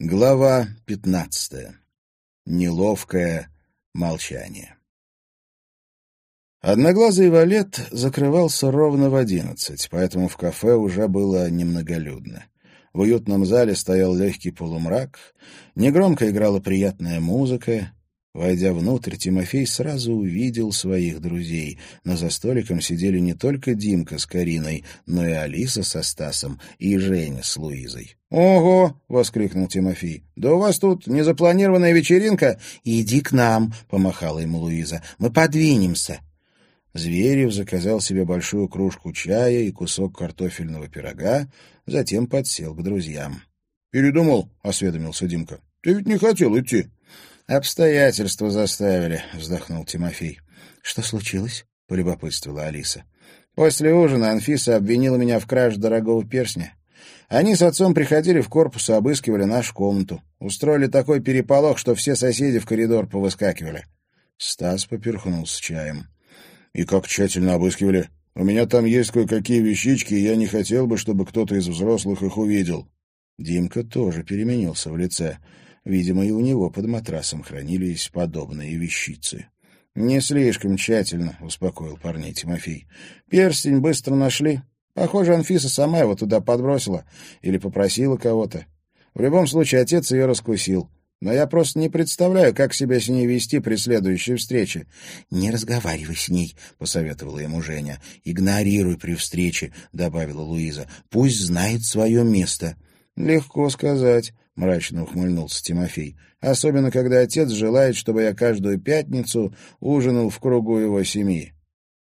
Глава пятнадцатая. Неловкое молчание. Одноглазый валет закрывался ровно в одиннадцать, поэтому в кафе уже было немноголюдно. В уютном зале стоял легкий полумрак, негромко играла приятная музыка, Войдя внутрь, Тимофей сразу увидел своих друзей, но за столиком сидели не только Димка с Кариной, но и Алиса со Стасом и Женя с Луизой. «Ого!» — воскликнул Тимофей. «Да у вас тут незапланированная вечеринка?» «Иди к нам!» — помахала ему Луиза. «Мы подвинемся!» Зверев заказал себе большую кружку чая и кусок картофельного пирога, затем подсел к друзьям. «Передумал?» — осведомился Димка. «Ты ведь не хотел идти?» «Обстоятельства заставили», — вздохнул Тимофей. «Что случилось?» — полюбопытствовала Алиса. «После ужина Анфиса обвинила меня в краже дорогого перстня. Они с отцом приходили в корпус и обыскивали нашу комнату. Устроили такой переполох, что все соседи в коридор повыскакивали». Стас поперхнулся чаем. «И как тщательно обыскивали? У меня там есть кое-какие вещички, и я не хотел бы, чтобы кто-то из взрослых их увидел». Димка тоже переменился в лице. Видимо, и у него под матрасом хранились подобные вещицы. «Не слишком тщательно», — успокоил парней Тимофей. «Перстень быстро нашли. Похоже, Анфиса сама его туда подбросила или попросила кого-то. В любом случае, отец ее раскусил. Но я просто не представляю, как себя с ней вести при следующей встрече. — Не разговаривай с ней, — посоветовала ему Женя. — Игнорируй при встрече, — добавила Луиза. — Пусть знает свое место. — Легко сказать мрачно ухмыльнулся Тимофей. «Особенно, когда отец желает, чтобы я каждую пятницу ужинал в кругу его семьи».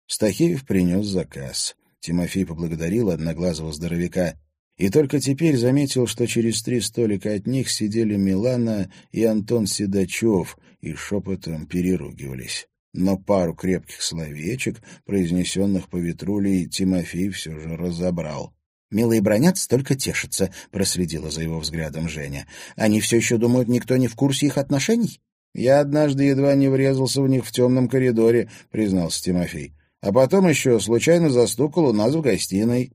Стахеев принес заказ. Тимофей поблагодарил одноглазого здоровяка и только теперь заметил, что через три столика от них сидели Милана и Антон Седачев и шепотом переругивались. Но пару крепких словечек, произнесенных по ветрулей, Тимофей все же разобрал. «Милые бронятся, только тешатся», — проследила за его взглядом Женя. «Они все еще думают, никто не в курсе их отношений?» «Я однажды едва не врезался в них в темном коридоре», — признался Тимофей. «А потом еще случайно застукал у нас в гостиной».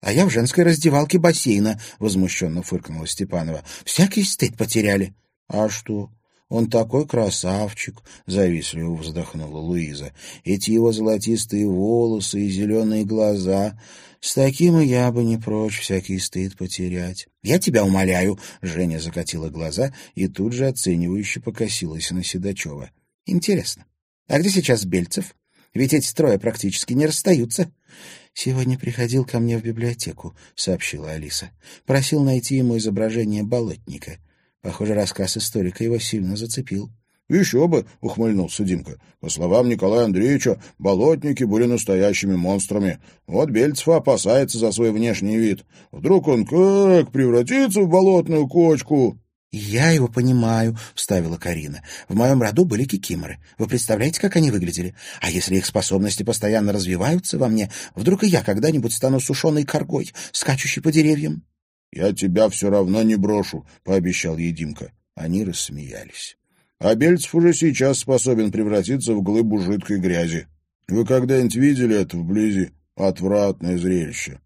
«А я в женской раздевалке бассейна», — возмущенно фыркнула Степанова. «Всякий стыд потеряли». «А что? Он такой красавчик, — завистливо вздохнула Луиза. Эти его золотистые волосы и зеленые глаза. С таким и я бы не прочь всякий стыд потерять. — Я тебя умоляю, — Женя закатила глаза и тут же оценивающе покосилась на Седачева. — Интересно, а где сейчас Бельцев? Ведь эти трое практически не расстаются. — Сегодня приходил ко мне в библиотеку, — сообщила Алиса. Просил найти ему изображение болотника. — Похоже, рассказ историка его сильно зацепил. «Еще бы!» — ухмыльнулся Димка. «По словам Николая Андреевича, болотники были настоящими монстрами. Вот Бельцев опасается за свой внешний вид. Вдруг он как превратится в болотную кочку?» «Я его понимаю», — вставила Карина. «В моем роду были кикиморы. Вы представляете, как они выглядели? А если их способности постоянно развиваются во мне, вдруг и я когда-нибудь стану сушеной коргой, скачущей по деревьям?» «Я тебя все равно не брошу», — пообещал ей Димка. Они рассмеялись. «А Бельцев уже сейчас способен превратиться в глыбу жидкой грязи. Вы когда-нибудь видели это вблизи? Отвратное зрелище».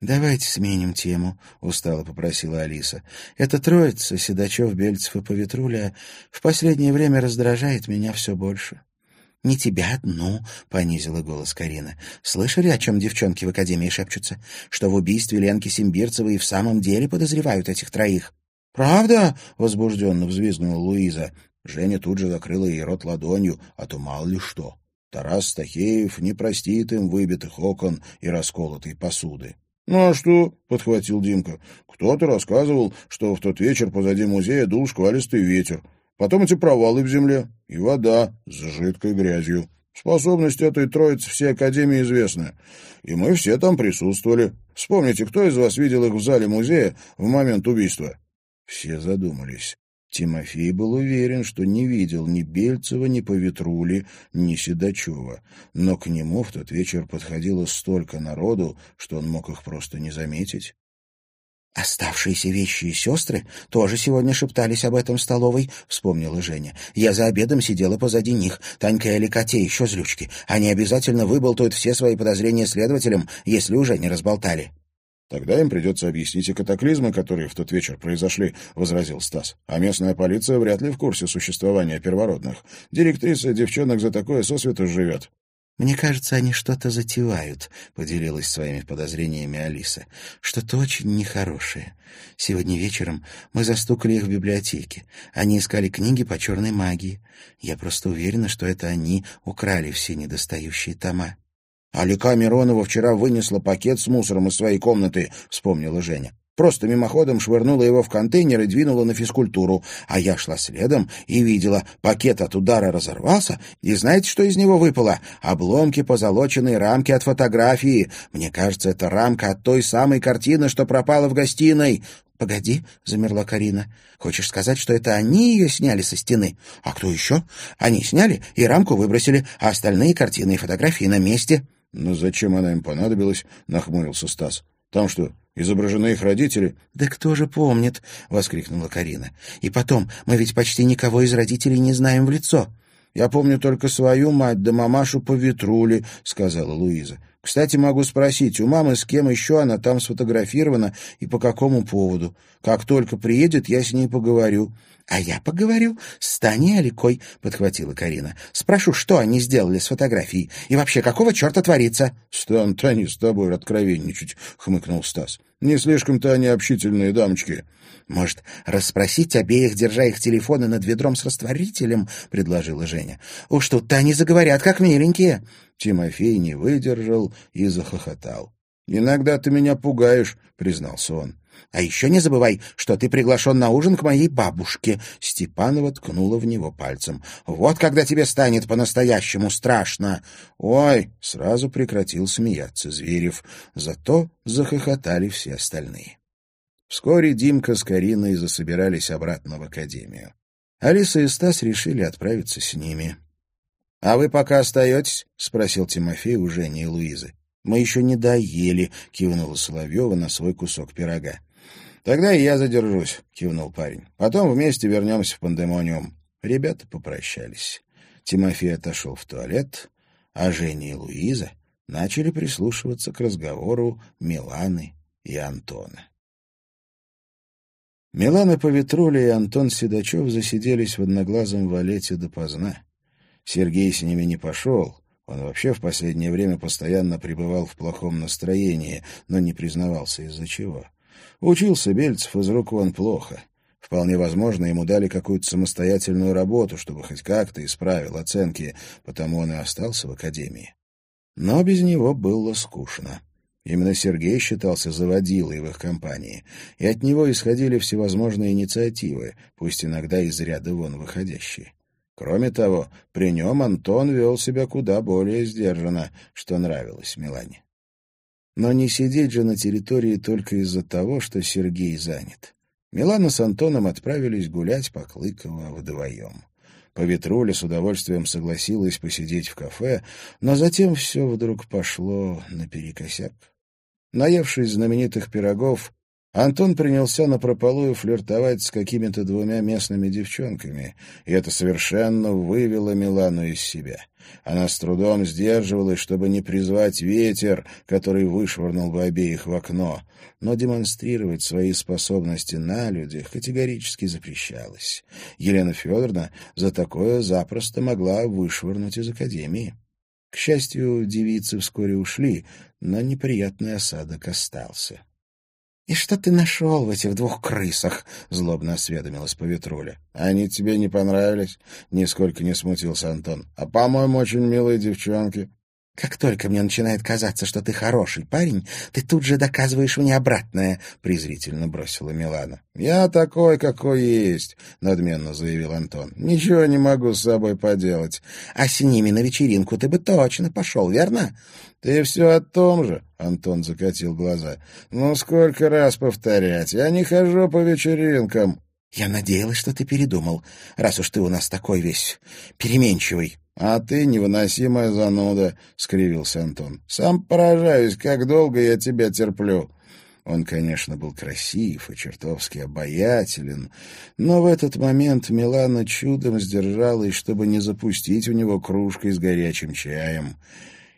«Давайте сменим тему», — устало попросила Алиса. «Эта троица, Седачев, Бельцев и Поветруля, в последнее время раздражает меня все больше». «Не тебя одну», — понизила голос Карина. «Слышали, о чем девчонки в Академии шепчутся? Что в убийстве Ленки Симбирцевой и в самом деле подозревают этих троих?» «Правда?» — возбужденно взвизгнула Луиза. Женя тут же закрыла ей рот ладонью, а то мало ли что. Тарас Стахеев не простит им выбитых окон и расколотой посуды. «Ну а что?» — подхватил Димка. «Кто-то рассказывал, что в тот вечер позади музея дул шквалистый ветер. Потом эти провалы в земле и вода с жидкой грязью. Способность этой троицы всей Академии известны. И мы все там присутствовали. Вспомните, кто из вас видел их в зале музея в момент убийства?» Все задумались. Тимофей был уверен, что не видел ни Бельцева, ни Поветрули, ни Седачева. Но к нему в тот вечер подходило столько народу, что он мог их просто не заметить. «Оставшиеся вещи и сестры тоже сегодня шептались об этом столовой», — вспомнила Женя. «Я за обедом сидела позади них. Танька и Аликате еще злючки. Они обязательно выболтают все свои подозрения следователям, если уже не разболтали». Тогда им придется объяснить и катаклизмы, которые в тот вечер произошли, — возразил Стас. А местная полиция вряд ли в курсе существования первородных. Директриса девчонок за такое сосвету живет. «Мне кажется, они что-то затевают», — поделилась своими подозрениями Алиса. «Что-то очень нехорошее. Сегодня вечером мы застукали их в библиотеке. Они искали книги по черной магии. Я просто уверена, что это они украли все недостающие тома». «Алика Миронова вчера вынесла пакет с мусором из своей комнаты», — вспомнила Женя. Просто мимоходом швырнула его в контейнер и двинула на физкультуру. А я шла следом и видела, пакет от удара разорвался, и знаете, что из него выпало? Обломки позолоченной рамки от фотографии. Мне кажется, это рамка от той самой картины, что пропала в гостиной. «Погоди», — замерла Карина. «Хочешь сказать, что это они ее сняли со стены? А кто еще? Они сняли и рамку выбросили, а остальные картины и фотографии на месте». «Но зачем она им понадобилась?» — нахмурился Стас. «Там что, изображены их родители?» «Да кто же помнит?» — воскликнула Карина. «И потом, мы ведь почти никого из родителей не знаем в лицо». «Я помню только свою мать да мамашу по ветрули», — сказала Луиза. «Кстати, могу спросить, у мамы с кем еще она там сфотографирована и по какому поводу? Как только приедет, я с ней поговорю». «А я поговорю с Таней Аликой», — подхватила Карина. «Спрошу, что они сделали с фотографией, и вообще, какого черта творится?» «Станут они с тобой откровенничать», — хмыкнул Стас. «Не слишком-то они общительные дамочки». «Может, расспросить обеих, держа их телефоны над ведром с растворителем?» — предложила Женя. «Уж тут-то они заговорят, как миленькие». Тимофей не выдержал и захохотал. «Иногда ты меня пугаешь», — признался он. А еще не забывай, что ты приглашен на ужин к моей бабушке. Степанова ткнула в него пальцем. Вот когда тебе станет по-настоящему страшно. Ой, сразу прекратил смеяться Зверев. Зато захохотали все остальные. Вскоре Димка с Кариной засобирались обратно в академию. Алиса и Стас решили отправиться с ними. — А вы пока остаетесь? — спросил Тимофей у Жени и Луизы. — Мы еще не доели, — кивнула Соловьева на свой кусок пирога. «Тогда и я задержусь», — кивнул парень. «Потом вместе вернемся в пандемониум». Ребята попрощались. Тимофей отошел в туалет, а Женя и Луиза начали прислушиваться к разговору Миланы и Антона. Милана Поветруля и Антон Седачев засиделись в одноглазом валете допоздна. Сергей с ними не пошел. Он вообще в последнее время постоянно пребывал в плохом настроении, но не признавался из-за чего. Учился Бельцев из рук вон плохо. Вполне возможно, ему дали какую-то самостоятельную работу, чтобы хоть как-то исправил оценки, потому он и остался в академии. Но без него было скучно. Именно Сергей считался заводилой в их компании, и от него исходили всевозможные инициативы, пусть иногда из ряда вон выходящие. Кроме того, при нем Антон вел себя куда более сдержанно, что нравилось Милане. Но не сидеть же на территории только из-за того, что Сергей занят. Милана с Антоном отправились гулять по Клыково вдвоем. Поветруля с удовольствием согласилась посидеть в кафе, но затем все вдруг пошло наперекосяк. Наевшись знаменитых пирогов, Антон принялся напропалую флиртовать с какими-то двумя местными девчонками, и это совершенно вывело Милану из себя. Она с трудом сдерживалась, чтобы не призвать ветер, который вышвырнул бы обеих в окно, но демонстрировать свои способности на людях категорически запрещалось. Елена Федоровна за такое запросто могла вышвырнуть из академии. К счастью, девицы вскоре ушли, но неприятный осадок остался. — И что ты нашел в этих двух крысах? — злобно осведомилась Поветруля. — Они тебе не понравились? — нисколько не смутился Антон. — А, по-моему, очень милые девчонки. — Как только мне начинает казаться, что ты хороший парень, ты тут же доказываешь мне обратное, — презрительно бросила Милана. — Я такой, какой есть, — надменно заявил Антон. — Ничего не могу с собой поделать. — А с ними на вечеринку ты бы точно пошел, верно? «Ты все о том же», — Антон закатил глаза. «Ну, сколько раз повторять? Я не хожу по вечеринкам». «Я надеялась, что ты передумал, раз уж ты у нас такой весь переменчивый». «А ты невыносимая зануда», — скривился Антон. «Сам поражаюсь, как долго я тебя терплю». Он, конечно, был красив и чертовски обаятелен, но в этот момент Милана чудом сдержалась, чтобы не запустить у него кружкой с горячим чаем.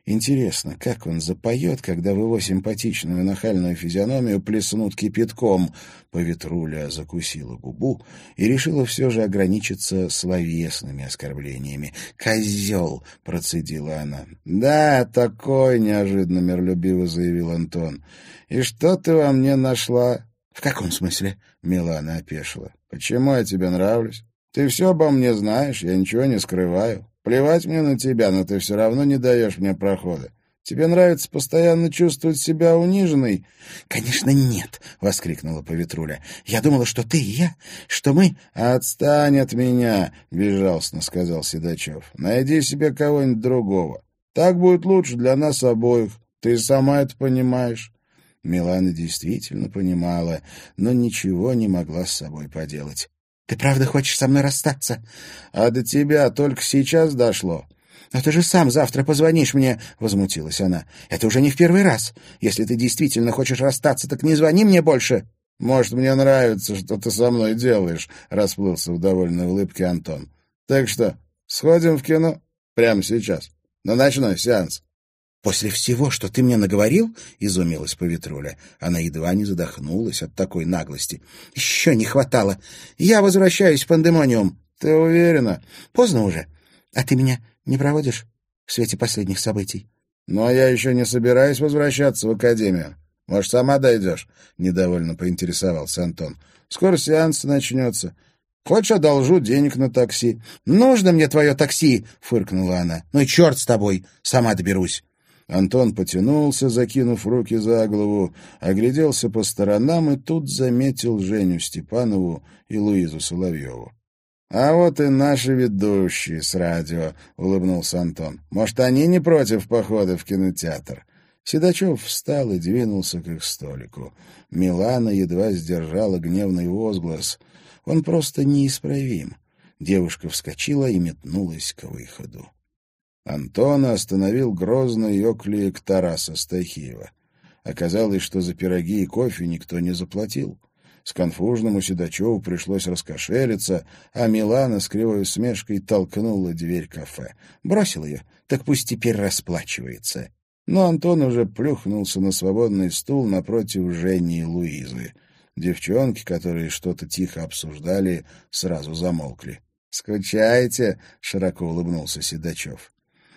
Интересно, как он запоет, когда в его симпатичную нахальную физиономию плеснут кипятком? Поветруля закусила губу и решила все же ограничиться словесными оскорблениями. «Козел!» — процедила она. «Да, такой!» — неожиданно миролюбиво заявил Антон. «И что ты во мне нашла?» «В каком смысле?» — Милана опешила. «Почему я тебе нравлюсь? Ты все обо мне знаешь, я ничего не скрываю. Плевать мне на тебя, но ты все равно не даешь мне прохода. Тебе нравится постоянно чувствовать себя униженной?» «Конечно, нет!» — воскликнула Поветруля. «Я думала, что ты и я, что мы...» «Отстань от меня!» — безжалостно сказал Седачев. «Найди себе кого-нибудь другого. Так будет лучше для нас обоих. Ты сама это понимаешь». Милана действительно понимала, но ничего не могла с собой поделать. Ты правда хочешь со мной расстаться? А до тебя только сейчас дошло. «Но ты же сам завтра позвонишь мне», — возмутилась она. «Это уже не в первый раз. Если ты действительно хочешь расстаться, так не звони мне больше». «Может, мне нравится, что ты со мной делаешь», — расплылся в довольной улыбке Антон. «Так что, сходим в кино? Прямо сейчас. На ночной сеанс». «После всего, что ты мне наговорил?» — изумилась Поветруля. Она едва не задохнулась от такой наглости. «Еще не хватало. Я возвращаюсь в пандемониум». «Ты уверена?» «Поздно уже. А ты меня не проводишь в свете последних событий?» «Ну, а я еще не собираюсь возвращаться в академию. Может, сама дойдешь?» — недовольно поинтересовался Антон. «Скоро сеанс начнется. Хочешь, одолжу денег на такси?» «Нужно мне твое такси!» — фыркнула она. «Ну и черт с тобой! Сама доберусь!» Антон потянулся, закинув руки за голову, огляделся по сторонам и тут заметил Женю Степанову и Луизу Соловьеву. — А вот и наши ведущие с радио, — улыбнулся Антон. — Может, они не против похода в кинотеатр? Седачев встал и двинулся к их столику. Милана едва сдержала гневный возглас. Он просто неисправим. Девушка вскочила и метнулась к выходу. Антона остановил грозный оклик Тараса Стахиева. Оказалось, что за пироги и кофе никто не заплатил. Сконфужному Седачеву пришлось раскошелиться, а Милана с кривой усмешкой толкнула дверь кафе. Бросил ее, так пусть теперь расплачивается. Но Антон уже плюхнулся на свободный стул напротив Жени и Луизы. Девчонки, которые что-то тихо обсуждали, сразу замолкли. «Скучаете?» — широко улыбнулся Седачев.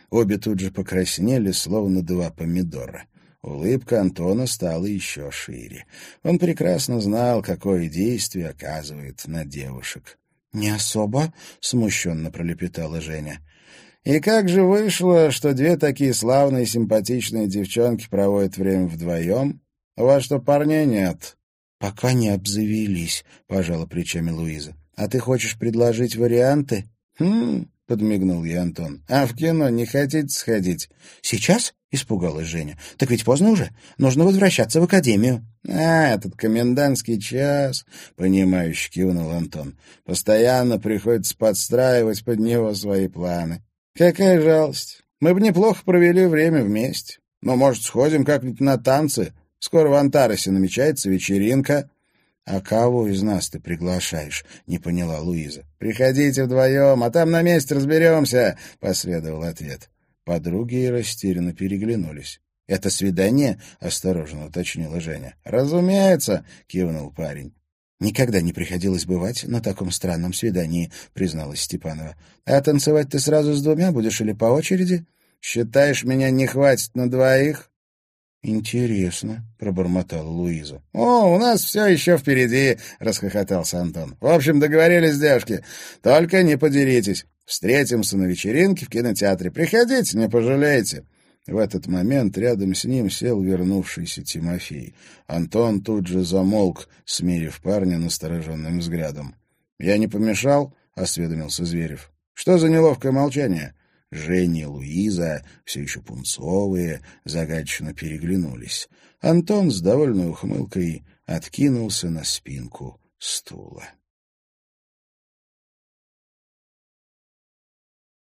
Обе тут же покраснели, словно два помидора. Улыбка Антона стала еще шире. Он прекрасно знал, какое действие оказывает на девушек. — Не особо, — смущенно пролепетала Женя. — И как же вышло, что две такие славные симпатичные девчонки проводят время вдвоем? У вас что, парней нет? — Пока не обзавелись, — пожала плечами Луиза. — А ты хочешь предложить варианты? — Хм, — подмигнул ей Антон. — А в кино не хотите сходить? — Сейчас? — испугалась Женя. — Так ведь поздно уже. Нужно возвращаться в академию. — А, этот комендантский час, — понимающе кивнул Антон. — Постоянно приходится подстраивать под него свои планы. Какая жалость. Мы бы неплохо провели время вместе. Но, может, сходим как-нибудь на танцы? Скоро в Антаросе намечается вечеринка. «А кого из нас ты приглашаешь?» — не поняла Луиза. «Приходите вдвоем, а там на месте разберемся», — последовал ответ. Подруги растерянно переглянулись. «Это свидание?» — осторожно уточнила Женя. «Разумеется», — кивнул парень. «Никогда не приходилось бывать на таком странном свидании», — призналась Степанова. «А танцевать ты сразу с двумя будешь или по очереди?» «Считаешь, меня не хватит на двоих?» «Интересно», — пробормотала Луиза. «О, у нас все еще впереди», — расхохотался Антон. «В общем, договорились, девушки. Только не поделитесь. Встретимся на вечеринке в кинотеатре. Приходите, не пожалеете». В этот момент рядом с ним сел вернувшийся Тимофей. Антон тут же замолк, смерив парня настороженным взглядом. «Я не помешал?» — осведомился Зверев. «Что за неловкое молчание?» Женя и Луиза, все еще пунцовые, загадочно переглянулись. Антон с довольной ухмылкой откинулся на спинку стула.